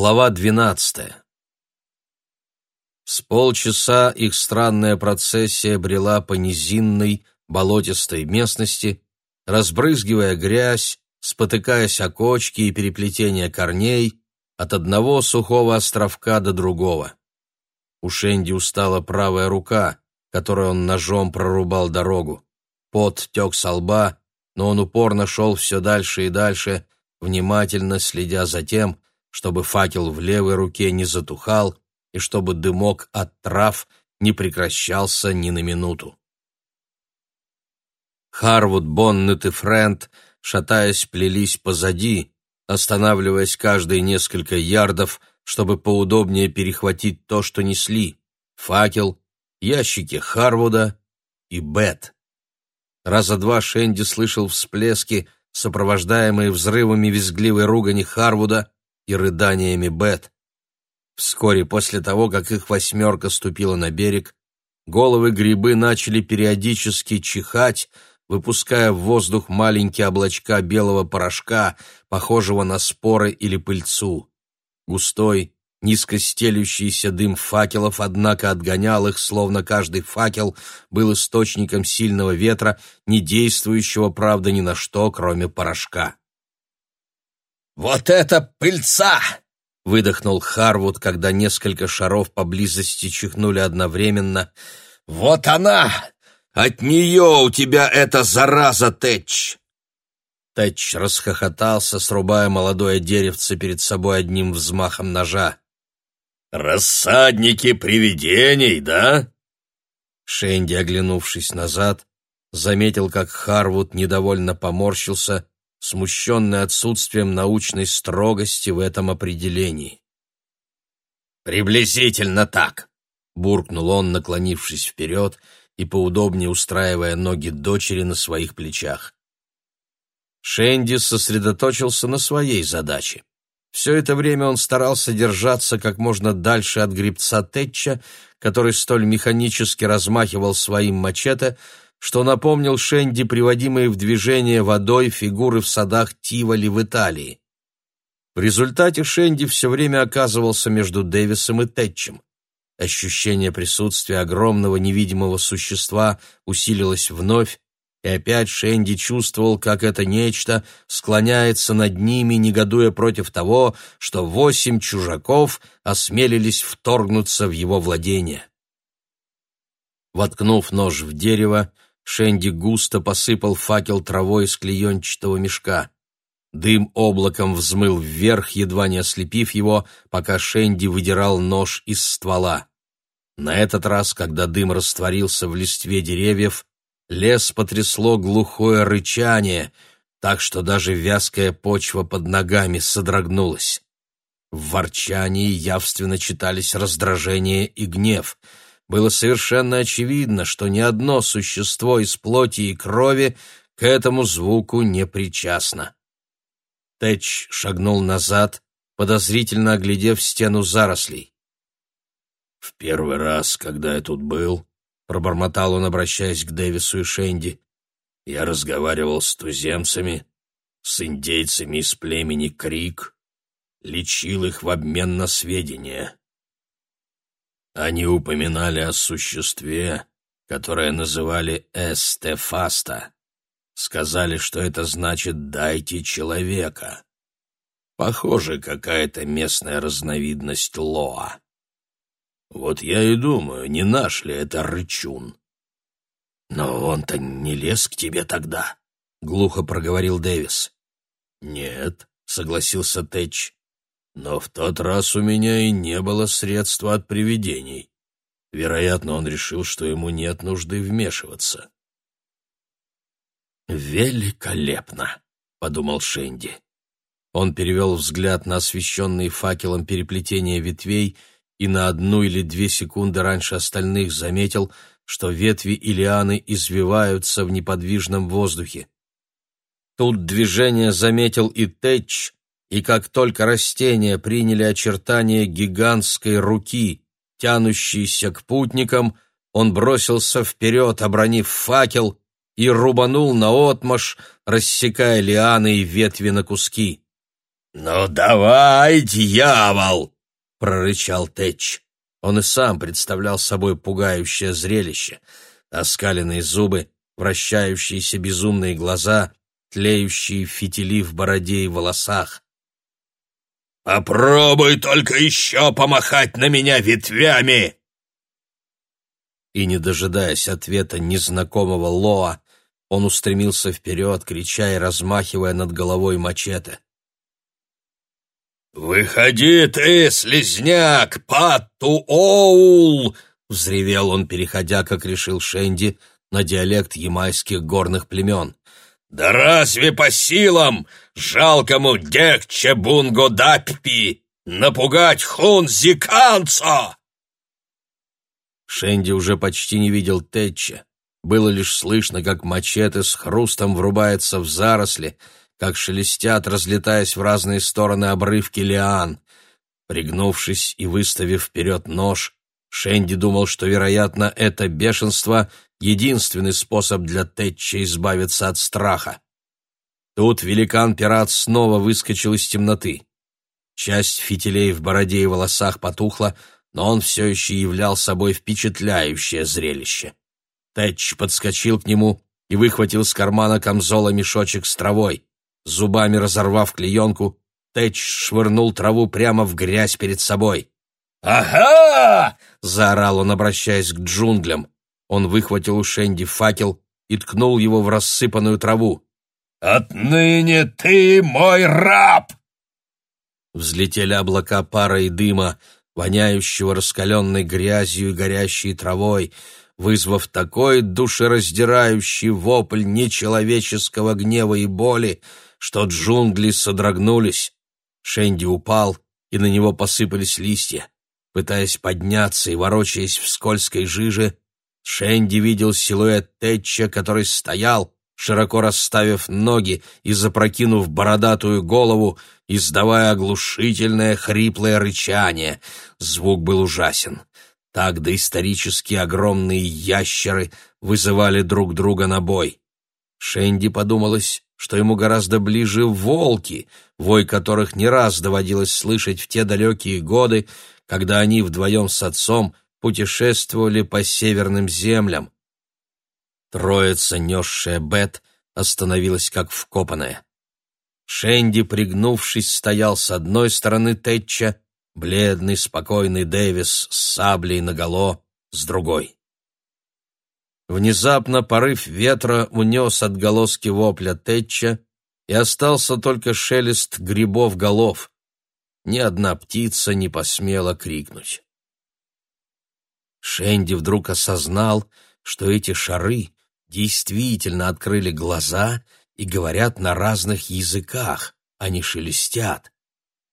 Глава двенадцатая. С полчаса их странная процессия брела по низинной, болотистой местности, разбрызгивая грязь, спотыкаясь о кочки и переплетения корней от одного сухого островка до другого. У Шенди устала правая рука, которой он ножом прорубал дорогу. Пот тек со лба, но он упорно шел все дальше и дальше, внимательно следя за тем, чтобы факел в левой руке не затухал и чтобы дымок от трав не прекращался ни на минуту. Харвуд, Боннет и Фрэнд, шатаясь, плелись позади, останавливаясь каждые несколько ярдов, чтобы поудобнее перехватить то, что несли — факел, ящики Харвуда и Бет. Раза два Шенди слышал всплески, сопровождаемые взрывами визгливой ругани Харвуда, и рыданиями Бет. Вскоре после того, как их восьмерка ступила на берег, головы грибы начали периодически чихать, выпуская в воздух маленькие облачка белого порошка, похожего на споры или пыльцу. Густой, низко стелющийся дым факелов, однако, отгонял их, словно каждый факел был источником сильного ветра, не действующего, правда, ни на что, кроме порошка. «Вот это пыльца!» — выдохнул Харвуд, когда несколько шаров поблизости чихнули одновременно. «Вот она! От нее у тебя эта зараза, Тэтч!» Тэтч расхохотался, срубая молодое деревце перед собой одним взмахом ножа. «Рассадники привидений, да?» Шенди, оглянувшись назад, заметил, как Харвуд недовольно поморщился смущенный отсутствием научной строгости в этом определении. «Приблизительно так», — буркнул он, наклонившись вперед и поудобнее устраивая ноги дочери на своих плечах. Шенди сосредоточился на своей задаче. Все это время он старался держаться как можно дальше от грибца Тетча, который столь механически размахивал своим мачете, что напомнил Шенди приводимые в движение водой фигуры в садах Тиволи в Италии. В результате Шенди все время оказывался между Дэвисом и Тэтчем. Ощущение присутствия огромного невидимого существа усилилось вновь, и опять Шенди чувствовал, как это нечто склоняется над ними, негодуя против того, что восемь чужаков осмелились вторгнуться в его владение. Воткнув нож в дерево, Шенди густо посыпал факел травой из клеенчатого мешка. Дым облаком взмыл вверх, едва не ослепив его, пока Шенди выдирал нож из ствола. На этот раз, когда дым растворился в листве деревьев, лес потрясло глухое рычание, так что даже вязкая почва под ногами содрогнулась. В ворчании явственно читались раздражение и гнев — было совершенно очевидно, что ни одно существо из плоти и крови к этому звуку не причастно. Тэч шагнул назад, подозрительно оглядев стену зарослей. «В первый раз, когда я тут был», — пробормотал он, обращаясь к Дэвису и Шенди, — «я разговаривал с туземцами, с индейцами из племени Крик, лечил их в обмен на сведения. Они упоминали о существе, которое называли Эстефаста. Сказали, что это значит «дайте человека». Похоже, какая-то местная разновидность лоа. Вот я и думаю, не наш ли это рычун. Но он-то не лез к тебе тогда, — глухо проговорил Дэвис. Нет, — согласился Тэтч, но в тот раз у меня и не было средства от привидений. Вероятно, он решил, что ему нет нужды вмешиваться. «Великолепно!» — подумал Шенди. Он перевел взгляд на освещенные факелом переплетения ветвей и на одну или две секунды раньше остальных заметил, что ветви и лианы извиваются в неподвижном воздухе. Тут движение заметил и Тэтч, и как только растения приняли очертания гигантской руки, тянущейся к путникам, он бросился вперед, обронив факел, и рубанул наотмашь, рассекая лианы и ветви на куски. «Ну давай, дьявол!» — прорычал Тэтч. Он и сам представлял собой пугающее зрелище. Оскаленные зубы, вращающиеся безумные глаза, тлеющие фитили в бороде и волосах. «Попробуй только еще помахать на меня ветвями!» И, не дожидаясь ответа незнакомого Лоа, он устремился вперед, крича и размахивая над головой мачете. «Выходи ты, слезняк, Патту-Оул!» — взревел он, переходя, как решил Шенди, на диалект ямайских горных племен. «Да разве по силам жалкому Декче Бунго-Даппи напугать Хунзиканца?» Шенди уже почти не видел Тэтча. Было лишь слышно, как мачете с хрустом врубается в заросли, как шелестят, разлетаясь в разные стороны обрывки лиан. Пригнувшись и выставив вперед нож, Шенди думал, что, вероятно, это бешенство — единственный способ для Тэтча избавиться от страха. Тут великан-пират снова выскочил из темноты. Часть фитилей в бороде и волосах потухла, но он все еще являл собой впечатляющее зрелище. Тэтч подскочил к нему и выхватил с кармана камзола мешочек с травой. Зубами разорвав клеенку, Тэтч швырнул траву прямо в грязь перед собой. «Ага!» — заорал он, обращаясь к джунглям. Он выхватил у Шенди факел и ткнул его в рассыпанную траву. «Отныне ты мой раб!» Взлетели облака пара и дыма, воняющего раскаленной грязью и горящей травой, вызвав такой душераздирающий вопль нечеловеческого гнева и боли, что джунгли содрогнулись. Шенди упал, и на него посыпались листья. Пытаясь подняться и ворочаясь в скользкой жиже, Шенди видел силуэт Тэтча, который стоял, широко расставив ноги и запрокинув бородатую голову, издавая оглушительное хриплое рычание. Звук был ужасен. Так доисторически огромные ящеры вызывали друг друга на бой. Шенди подумалось, что ему гораздо ближе волки, вой которых не раз доводилось слышать в те далекие годы, когда они вдвоем с отцом путешествовали по северным землям. Троица, несшая Бет, остановилась как вкопанная. Шенди, пригнувшись, стоял с одной стороны Тэтча, бледный, спокойный Дэвис с саблей наголо с другой. Внезапно порыв ветра унес отголоски вопля Тэтча, и остался только шелест грибов голов. Ни одна птица не посмела крикнуть. Шенди вдруг осознал, что эти шары действительно открыли глаза и говорят на разных языках, они шелестят.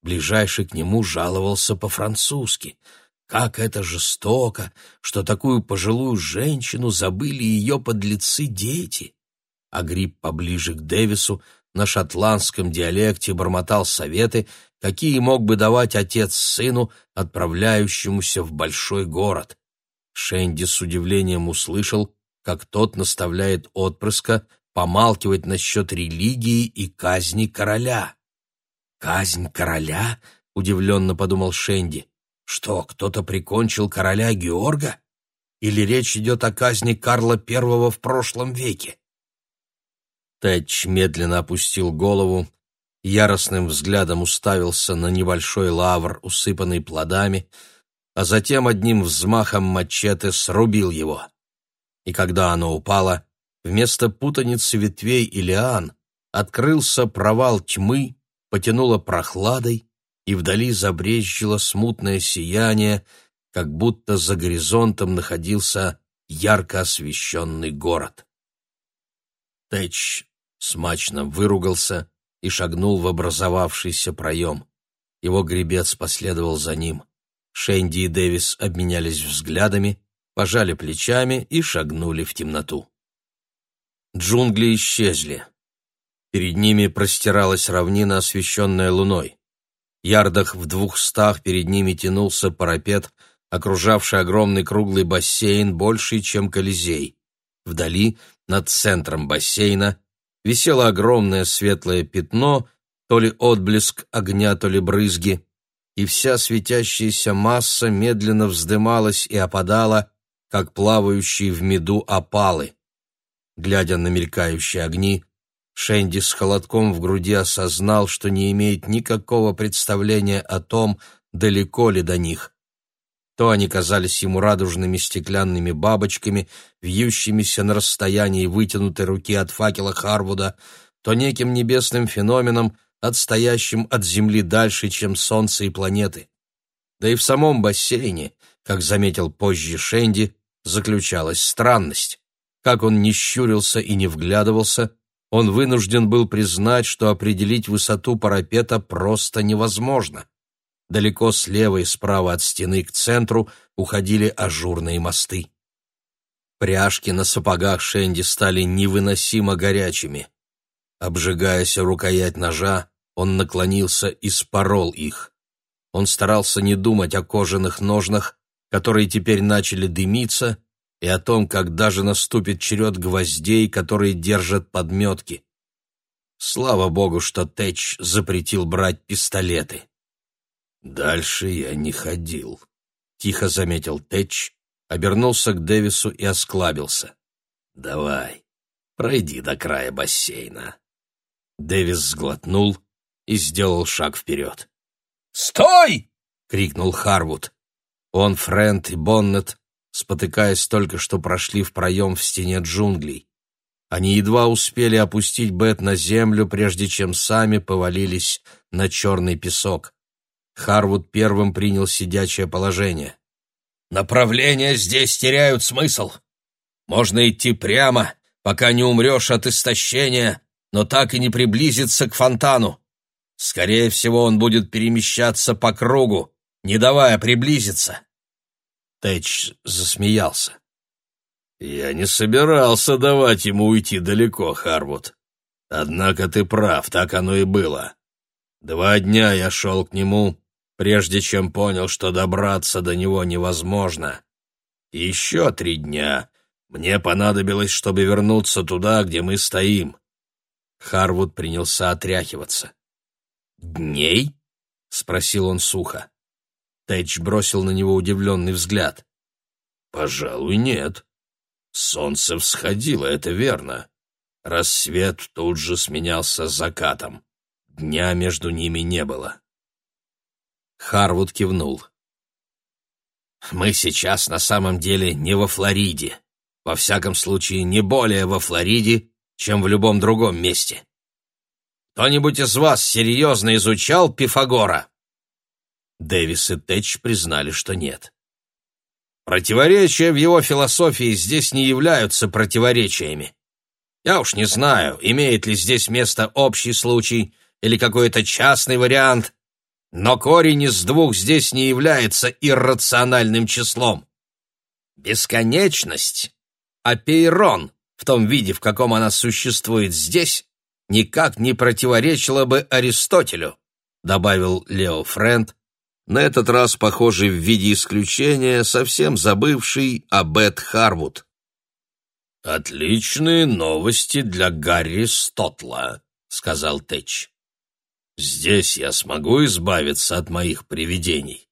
Ближайший к нему жаловался по-французски — как это жестоко, что такую пожилую женщину забыли ее подлецы дети. А Гриб поближе к Дэвису на шотландском диалекте бормотал советы, какие мог бы давать отец сыну, отправляющемуся в большой город. Шенди с удивлением услышал, как тот наставляет отпрыска помалкивать насчет религии и казни короля. «Казнь короля?» — удивленно подумал Шенди. Что, кто-то прикончил короля Георга? Или речь идет о казни Карла I в прошлом веке? Тэтч медленно опустил голову, яростным взглядом уставился на небольшой лавр, усыпанный плодами, а затем одним взмахом мачете срубил его. И когда оно упало, вместо путаницы ветвей и лиан открылся провал тьмы, потянуло прохладой, и вдали забрезжило смутное сияние, как будто за горизонтом находился ярко освещенный город. Тэч смачно выругался и шагнул в образовавшийся проем. Его гребец последовал за ним. Шенди и Дэвис обменялись взглядами, пожали плечами и шагнули в темноту. Джунгли исчезли. Перед ними простиралась равнина, освещенная луной. Ярдах в двухстах перед ними тянулся парапет, окружавший огромный круглый бассейн, больший, чем Колизей. Вдали, над центром бассейна, висело огромное светлое пятно, то ли отблеск огня, то ли брызги, и вся светящаяся масса медленно вздымалась и опадала, как плавающие в меду опалы. Глядя на мелькающие огни, Шенди с холодком в груди осознал, что не имеет никакого представления о том, далеко ли до них. То они казались ему радужными стеклянными бабочками, вьющимися на расстоянии вытянутой руки от факела Харвуда, то неким небесным феноменом, отстоящим от Земли дальше, чем Солнце и планеты. Да и в самом бассейне, как заметил позже Шенди, заключалась странность. Как он не щурился и не вглядывался, он вынужден был признать, что определить высоту парапета просто невозможно. Далеко слева и справа от стены к центру уходили ажурные мосты. Пряжки на сапогах Шенди стали невыносимо горячими. Обжигаясь рукоять ножа, он наклонился и спорол их. Он старался не думать о кожаных ножнах, которые теперь начали дымиться, и о том, когда же наступит черед гвоздей, которые держат подметки. Слава богу, что Тэч запретил брать пистолеты. «Дальше я не ходил», — тихо заметил Тэч, обернулся к Дэвису и осклабился. «Давай, пройди до края бассейна». Дэвис сглотнул и сделал шаг вперед. «Стой!» — крикнул Харвуд. Он, Фрэнд и Боннет спотыкаясь, только что прошли в проем в стене джунглей. Они едва успели опустить Бет на землю, прежде чем сами повалились на черный песок. Харвуд первым принял сидячее положение. «Направления здесь теряют смысл. Можно идти прямо, пока не умрешь от истощения, но так и не приблизиться к фонтану. Скорее всего, он будет перемещаться по кругу, не давая приблизиться. Тэч засмеялся. «Я не собирался давать ему уйти далеко, Харвуд. Однако ты прав, так оно и было. Два дня я шел к нему, прежде чем понял, что добраться до него невозможно. еще три дня мне понадобилось, чтобы вернуться туда, где мы стоим». Харвуд принялся отряхиваться. «Дней?» — спросил он сухо. Тэч бросил на него удивленный взгляд. «Пожалуй, нет. Солнце всходило, это верно. Рассвет тут же сменялся закатом. Дня между ними не было». Харвуд кивнул. «Мы сейчас на самом деле не во Флориде. Во всяком случае, не более во Флориде, чем в любом другом месте. Кто-нибудь из вас серьезно изучал Пифагора?» Дэвис и Тэтч признали, что нет. Противоречия в его философии здесь не являются противоречиями. Я уж не знаю, имеет ли здесь место общий случай или какой-то частный вариант, но корень из двух здесь не является иррациональным числом. Бесконечность, апейрон, в том виде, в каком она существует здесь, никак не противоречила бы Аристотелю, добавил Лео Френд, на этот раз, похоже, в виде исключения, совсем забывший Абет Харвуд. «Отличные новости для Гарри Стотла», — сказал Тэтч. «Здесь я смогу избавиться от моих привидений?»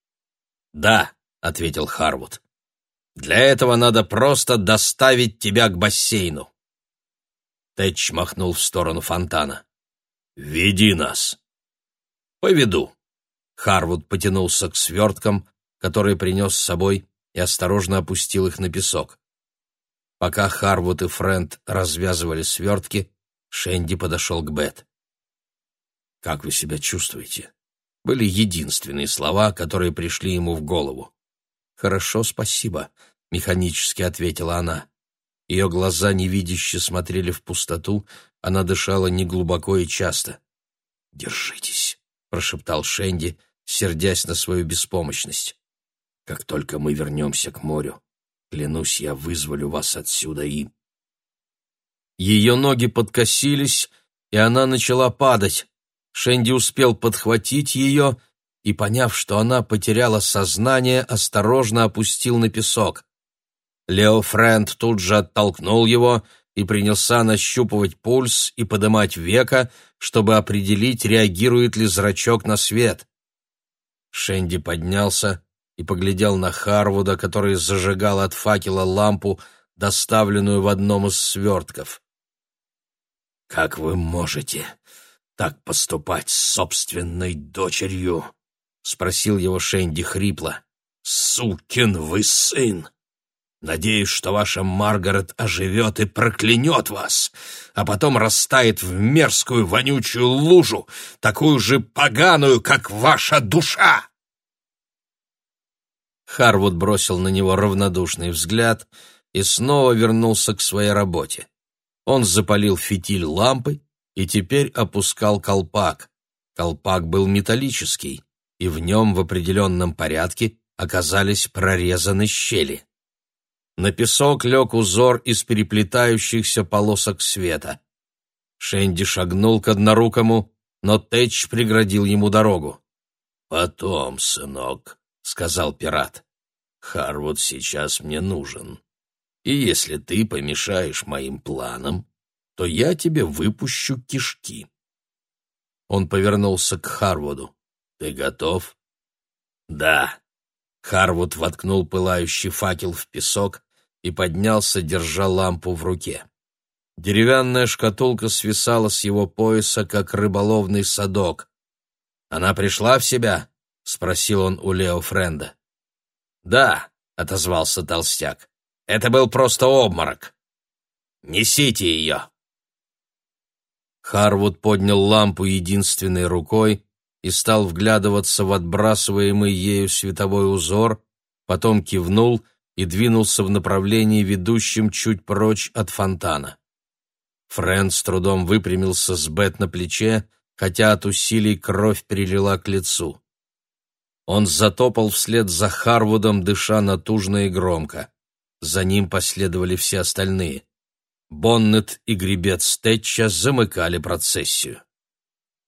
«Да», — ответил Харвуд. «Для этого надо просто доставить тебя к бассейну». Тэтч махнул в сторону фонтана. «Веди нас». «Поведу». Харвуд потянулся к сверткам, которые принес с собой, и осторожно опустил их на песок. Пока Харвуд и Фрэнд развязывали свертки, Шенди подошел к Бет. «Как вы себя чувствуете?» были единственные слова, которые пришли ему в голову. «Хорошо, спасибо», — механически ответила она. Ее глаза невидяще смотрели в пустоту, она дышала неглубоко и часто. «Держитесь», — прошептал Шенди, сердясь на свою беспомощность. «Как только мы вернемся к морю, клянусь, я вызволю вас отсюда и...» Ее ноги подкосились, и она начала падать. Шенди успел подхватить ее и, поняв, что она потеряла сознание, осторожно опустил на песок. Лео Фрэнд тут же оттолкнул его, и принялся нащупывать пульс и подымать века, чтобы определить, реагирует ли зрачок на свет. Шенди поднялся и поглядел на Харвуда, который зажигал от факела лампу, доставленную в одном из свертков. «Как вы можете так поступать с собственной дочерью?» — спросил его Шенди хрипло. «Сукин вы сын! Надеюсь, что ваша Маргарет оживет и проклянет вас, а потом растает в мерзкую вонючую лужу, такую же поганую, как ваша душа!» Харвуд бросил на него равнодушный взгляд и снова вернулся к своей работе. Он запалил фитиль лампы и теперь опускал колпак. Колпак был металлический, и в нем в определенном порядке оказались прорезаны щели. На песок лег узор из переплетающихся полосок света. Шенди шагнул к однорукому, но Тэтч преградил ему дорогу. «Потом, сынок», — сказал пират, — «Харвуд сейчас мне нужен. И если ты помешаешь моим планам, то я тебе выпущу кишки». Он повернулся к Харвуду. «Ты готов?» «Да». Харвуд воткнул пылающий факел в песок и поднялся, держа лампу в руке. Деревянная шкатулка свисала с его пояса, как рыболовный садок. «Она пришла в себя?» — спросил он у Лео Френда. «Да», — отозвался толстяк. «Это был просто обморок. Несите ее». Харвуд поднял лампу единственной рукой и стал вглядываться в отбрасываемый ею световой узор, потом кивнул и двинулся в направлении, ведущем чуть прочь от фонтана. Фрэнд с трудом выпрямился с Бет на плече, хотя от усилий кровь перелила к лицу. Он затопал вслед за Харвудом, дыша натужно и громко. За ним последовали все остальные. Боннет и гребец Тэтча замыкали процессию.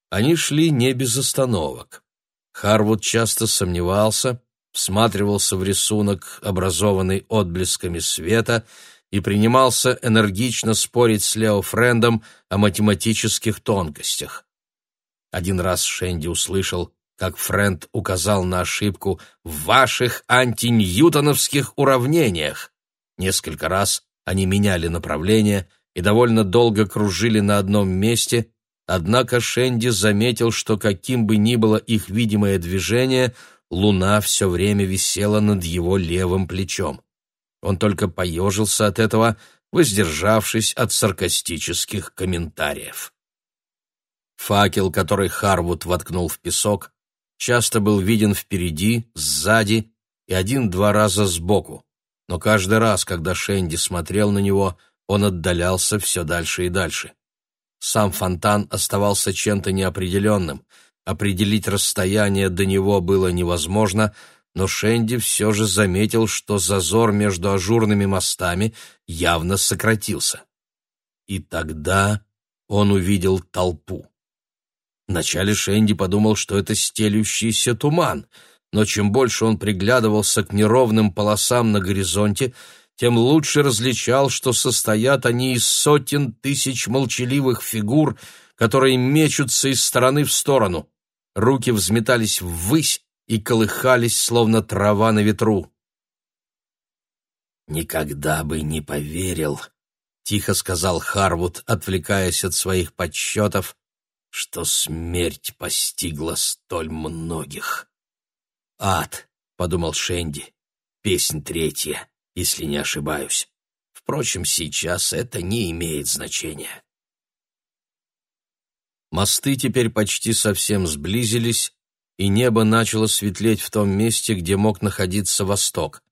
Они шли не без остановок. Харвуд часто сомневался, всматривался в рисунок, образованный отблесками света, и принимался энергично спорить с Лео Френдом о математических тонкостях. Один раз Шенди услышал, как Френд указал на ошибку в ваших антиньютоновских уравнениях. Несколько раз они меняли направление и довольно долго кружили на одном месте, однако Шенди заметил, что каким бы ни было их видимое движение, луна все время висела над его левым плечом. Он только поежился от этого, воздержавшись от саркастических комментариев. Факел, который Харвуд воткнул в песок, часто был виден впереди, сзади и один-два раза сбоку но каждый раз, когда Шенди смотрел на него, он отдалялся все дальше и дальше. Сам фонтан оставался чем-то неопределенным. Определить расстояние до него было невозможно, но Шенди все же заметил, что зазор между ажурными мостами явно сократился. И тогда он увидел толпу. Вначале Шенди подумал, что это стелющийся туман — но чем больше он приглядывался к неровным полосам на горизонте, тем лучше различал, что состоят они из сотен тысяч молчаливых фигур, которые мечутся из стороны в сторону. Руки взметались ввысь и колыхались, словно трава на ветру. «Никогда бы не поверил», — тихо сказал Харвуд, отвлекаясь от своих подсчетов, что смерть постигла столь многих. «Ад», — подумал Шенди, — «песнь третья, если не ошибаюсь. Впрочем, сейчас это не имеет значения». Мосты теперь почти совсем сблизились, и небо начало светлеть в том месте, где мог находиться восток.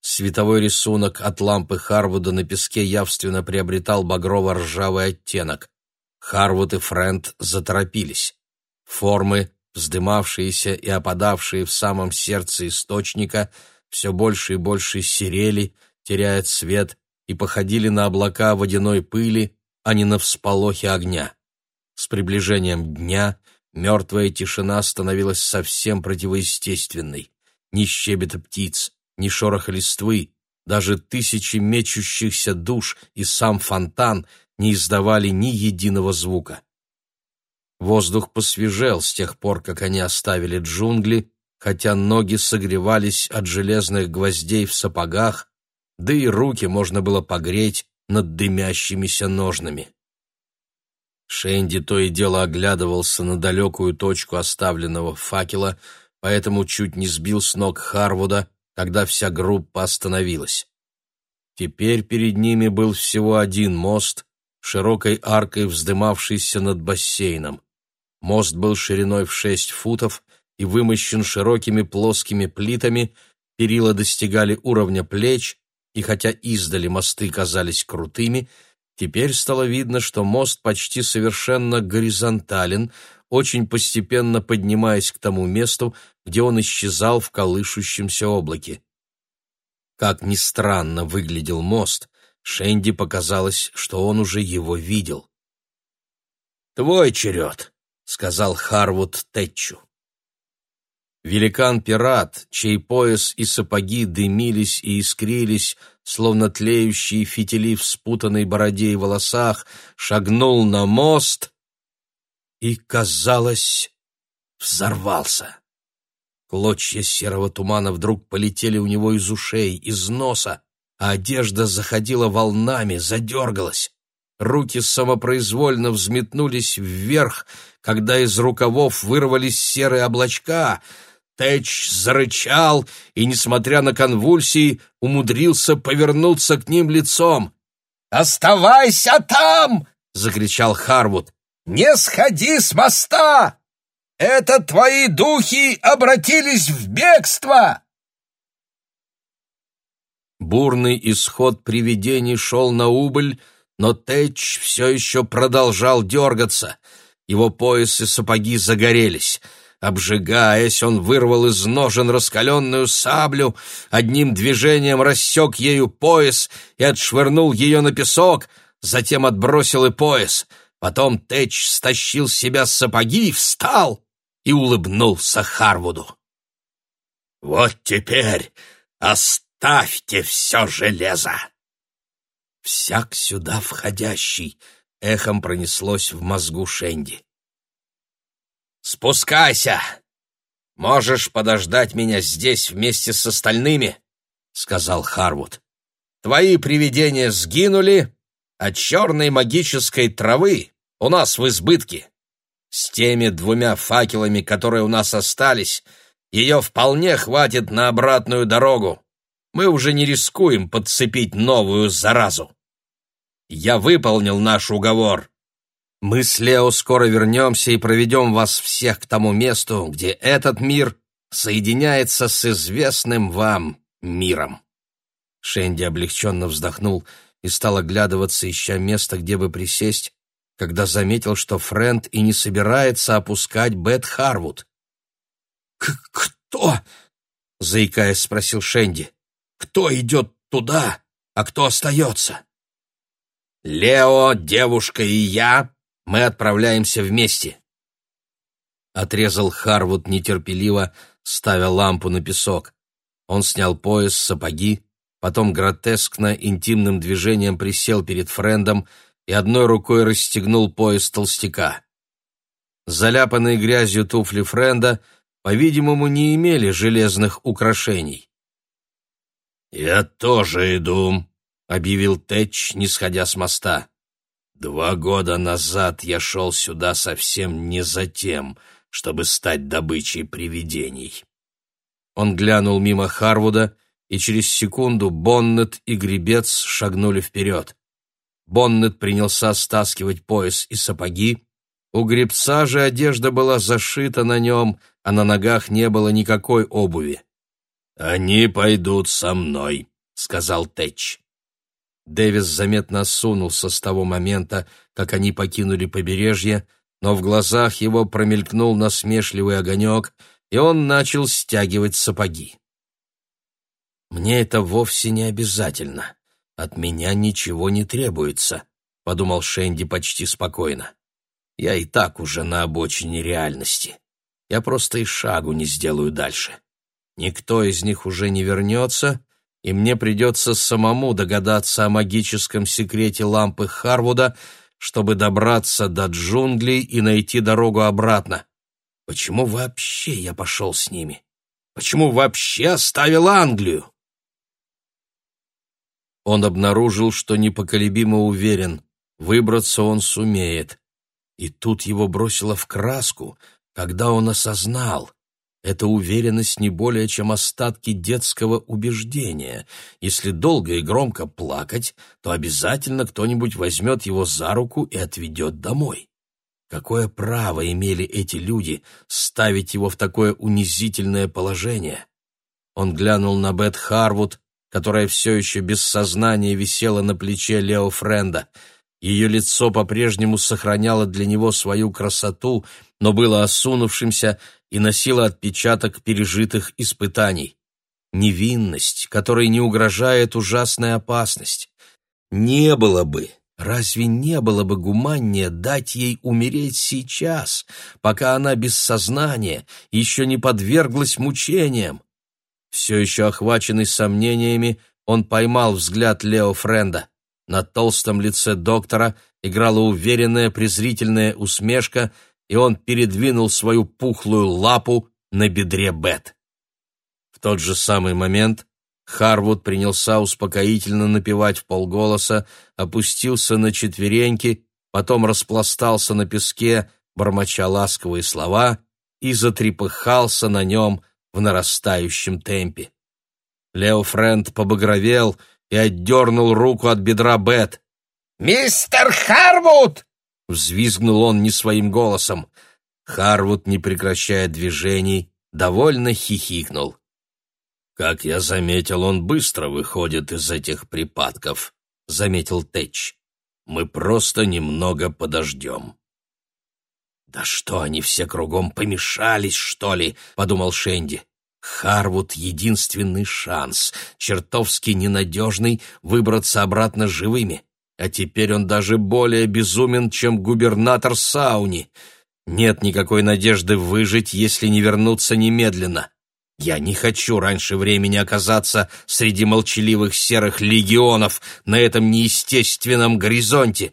Световой рисунок от лампы Харвуда на песке явственно приобретал багрово-ржавый оттенок. Харвуд и Фрэнд заторопились. Формы, вздымавшиеся и опадавшие в самом сердце источника, все больше и больше серели, теряя цвет, и походили на облака водяной пыли, а не на всполохи огня. С приближением дня мертвая тишина становилась совсем противоестественной. Ни щебета птиц, ни шороха листвы, Даже тысячи мечущихся душ и сам фонтан не издавали ни единого звука. Воздух посвежел с тех пор, как они оставили джунгли, хотя ноги согревались от железных гвоздей в сапогах, да и руки можно было погреть над дымящимися ножнами. Шенди то и дело оглядывался на далекую точку оставленного факела, поэтому чуть не сбил с ног Харвуда, когда вся группа остановилась. Теперь перед ними был всего один мост, широкой аркой вздымавшийся над бассейном. Мост был шириной в шесть футов и вымощен широкими плоскими плитами, перила достигали уровня плеч, и хотя издали мосты казались крутыми, теперь стало видно, что мост почти совершенно горизонтален, очень постепенно поднимаясь к тому месту, где он исчезал в колышущемся облаке. Как ни странно выглядел мост, Шенди показалось, что он уже его видел. «Твой черед», — сказал Харвуд Тэтчу. Великан-пират, чей пояс и сапоги дымились и искрились, словно тлеющие фитили в спутанной бороде и волосах, шагнул на мост и, казалось, взорвался. Клочья серого тумана вдруг полетели у него из ушей, из носа, а одежда заходила волнами, задергалась. Руки самопроизвольно взметнулись вверх, когда из рукавов вырвались серые облачка — Тэч зарычал и, несмотря на конвульсии, умудрился повернуться к ним лицом. «Оставайся там!» — закричал Харвуд. «Не сходи с моста! Это твои духи обратились в бегство!» Бурный исход привидений шел на убыль, но Тэч все еще продолжал дергаться. Его пояс и сапоги загорелись — Обжигаясь, он вырвал из ножен раскаленную саблю, одним движением рассек ею пояс и отшвырнул ее на песок, затем отбросил и пояс. Потом Тэч стащил с себя сапоги, встал и улыбнулся Харвуду. «Вот теперь оставьте все железо!» «Всяк сюда входящий!» — эхом пронеслось в мозгу Шенди. «Спускайся! Можешь подождать меня здесь вместе с остальными», — сказал Харвуд. «Твои привидения сгинули, а черной магической травы у нас в избытке. С теми двумя факелами, которые у нас остались, ее вполне хватит на обратную дорогу. Мы уже не рискуем подцепить новую заразу. Я выполнил наш уговор. Мы с Лео скоро вернемся и проведем вас всех к тому месту, где этот мир соединяется с известным вам миром». Шенди облегченно вздохнул и стал оглядываться, ища место, где бы присесть, когда заметил, что Фрэнд и не собирается опускать Бет Харвуд. «Кто?» — заикаясь, спросил Шенди. «Кто идет туда, а кто остается?» «Лео, девушка и я мы отправляемся вместе. Отрезал Харвуд нетерпеливо, ставя лампу на песок. Он снял пояс, сапоги, потом гротескно интимным движением присел перед Френдом и одной рукой расстегнул пояс толстяка. Заляпанные грязью туфли Френда, по-видимому, не имели железных украшений. «Я тоже иду», — объявил Тэтч, не сходя с моста. Два года назад я шел сюда совсем не за тем, чтобы стать добычей привидений. Он глянул мимо Харвуда, и через секунду Боннет и Гребец шагнули вперед. Боннет принялся стаскивать пояс и сапоги. У Гребца же одежда была зашита на нем, а на ногах не было никакой обуви. «Они пойдут со мной», — сказал Тэтч. Дэвис заметно осунулся с того момента, как они покинули побережье, но в глазах его промелькнул насмешливый огонек, и он начал стягивать сапоги. «Мне это вовсе не обязательно. От меня ничего не требуется», — подумал Шенди почти спокойно. «Я и так уже на обочине реальности. Я просто и шагу не сделаю дальше. Никто из них уже не вернется, и мне придется самому догадаться о магическом секрете лампы Харвуда, чтобы добраться до джунглей и найти дорогу обратно. Почему вообще я пошел с ними? Почему вообще оставил Англию? Он обнаружил, что непоколебимо уверен, выбраться он сумеет. И тут его бросило в краску, когда он осознал, эта уверенность не более чем остатки детского убеждения. Если долго и громко плакать, то обязательно кто-нибудь возьмет его за руку и отведет домой. Какое право имели эти люди ставить его в такое унизительное положение? Он глянул на Бет Харвуд, которая все еще без сознания висела на плече Лео Френда. Ее лицо по-прежнему сохраняло для него свою красоту, но было осунувшимся и носило отпечаток пережитых испытаний. Невинность, которой не угрожает ужасная опасность. Не было бы, Разве не было бы гуманнее дать ей умереть сейчас, пока она без сознания еще не подверглась мучениям? Все еще охваченный сомнениями, он поймал взгляд Лео Френда. На толстом лице доктора играла уверенная презрительная усмешка, и он передвинул свою пухлую лапу на бедре Бет. В тот же самый момент Харвуд принялся успокоительно напевать в полголоса, опустился на четвереньки, потом распластался на песке, бормоча ласковые слова, и затрепыхался на нем в нарастающем темпе. Лео Френд побагровел и отдернул руку от бедра Бет. «Мистер Харвуд!» — взвизгнул он не своим голосом. Харвуд, не прекращая движений, довольно хихикнул. «Как я заметил, он быстро выходит из этих припадков», — заметил Тэтч. «Мы просто немного подождем». «Да что они все кругом помешались, что ли?» — подумал Шенди. «Харвуд — единственный шанс, чертовски ненадежный, выбраться обратно живыми. А теперь он даже более безумен, чем губернатор Сауни. Нет никакой надежды выжить, если не вернуться немедленно. Я не хочу раньше времени оказаться среди молчаливых серых легионов на этом неестественном горизонте.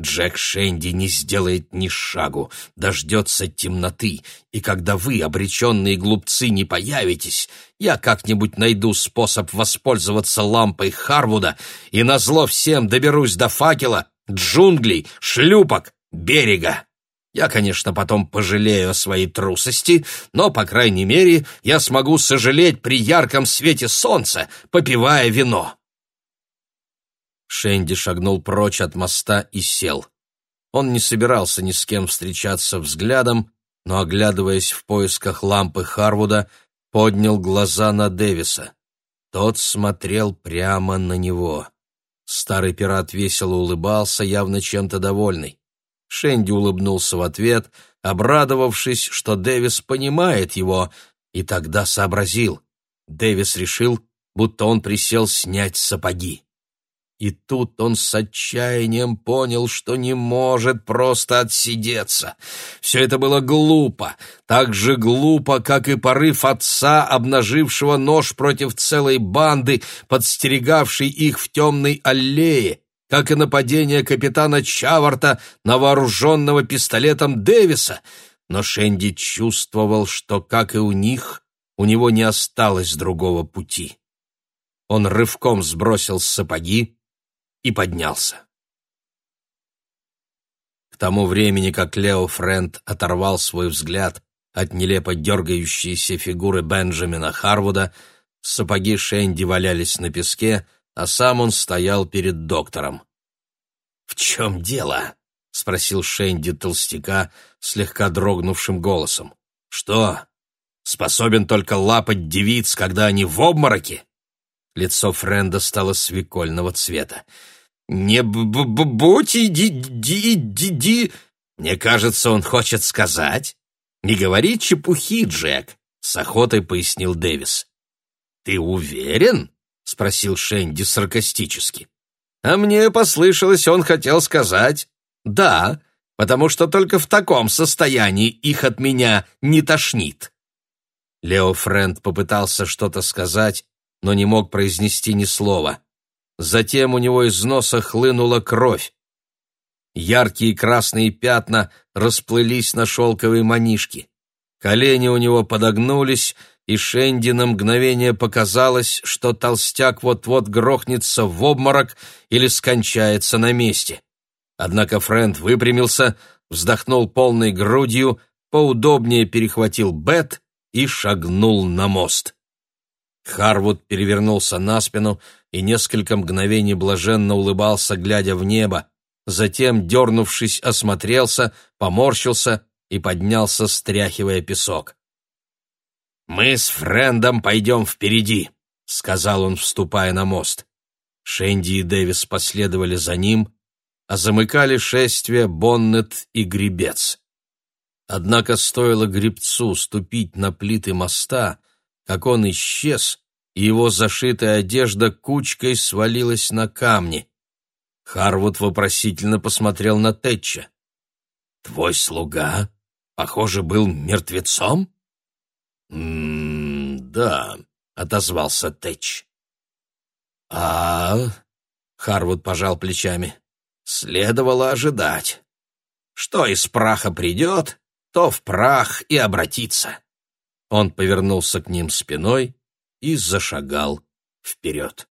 Джек Шенди не сделает ни шагу, дождется темноты, и когда вы, обреченные глупцы, не появитесь, я как-нибудь найду способ воспользоваться лампой Харвуда и назло всем доберусь до факела, джунглей, шлюпок, берега. Я, конечно, потом пожалею о своей трусости, но, по крайней мере, я смогу сожалеть при ярком свете солнца, попивая вино. Шенди шагнул прочь от моста и сел. Он не собирался ни с кем встречаться взглядом, но, оглядываясь в поисках лампы Харвуда, поднял глаза на Дэвиса. Тот смотрел прямо на него. Старый пират весело улыбался, явно чем-то довольный. Шенди улыбнулся в ответ, обрадовавшись, что Дэвис понимает его, и тогда сообразил. Дэвис решил, будто он присел снять сапоги. И тут он с отчаянием понял, что не может просто отсидеться. Все это было глупо, так же глупо, как и порыв отца, обнажившего нож против целой банды, подстерегавшей их в темной аллее, как и нападение капитана Чаварта на вооруженного пистолетом Дэвиса, но Шенди чувствовал, что, как и у них, у него не осталось другого пути. Он рывком сбросил сапоги и поднялся. К тому времени, как Лео Френд оторвал свой взгляд от нелепо дергающейся фигуры Бенджамина Харвуда, сапоги Шенди валялись на песке, а сам он стоял перед доктором. «В чем дело?» — спросил Шенди толстяка слегка дрогнувшим голосом. «Что? Способен только лапать девиц, когда они в обмороке?» Лицо Френда стало свекольного цвета. «Не б -б -б будь иди ди ди ди Мне кажется, он хочет сказать. Не говори чепухи, Джек», — с охотой пояснил Дэвис. «Ты уверен?» — спросил Шенди саркастически. «А мне послышалось, он хотел сказать «да», потому что только в таком состоянии их от меня не тошнит». Лео Френд попытался что-то сказать, но не мог произнести ни слова. Затем у него из носа хлынула кровь. Яркие красные пятна расплылись на шелковой манишке. Колени у него подогнулись, и Шенди на мгновение показалось, что толстяк вот-вот грохнется в обморок или скончается на месте. Однако Фрэнд выпрямился, вздохнул полной грудью, поудобнее перехватил Бет и шагнул на мост. Харвуд перевернулся на спину и несколько мгновений блаженно улыбался, глядя в небо, затем, дернувшись, осмотрелся, поморщился и поднялся, стряхивая песок. «Мы с Френдом пойдем впереди», — сказал он, вступая на мост. Шенди и Дэвис последовали за ним, а замыкали шествие Боннет и Гребец. Однако стоило гребцу ступить на плиты моста, как он исчез, и его зашитая одежда кучкой свалилась на камни. Харвуд вопросительно посмотрел на Тэтча. «Твой слуга, похоже, был мертвецом?» «М-м, да», — отозвался Тэтч. «А...» — Харвуд пожал плечами. «Следовало ожидать. Что из праха придет, то в прах и обратится». Он повернулся к ним спиной и зашагал вперед.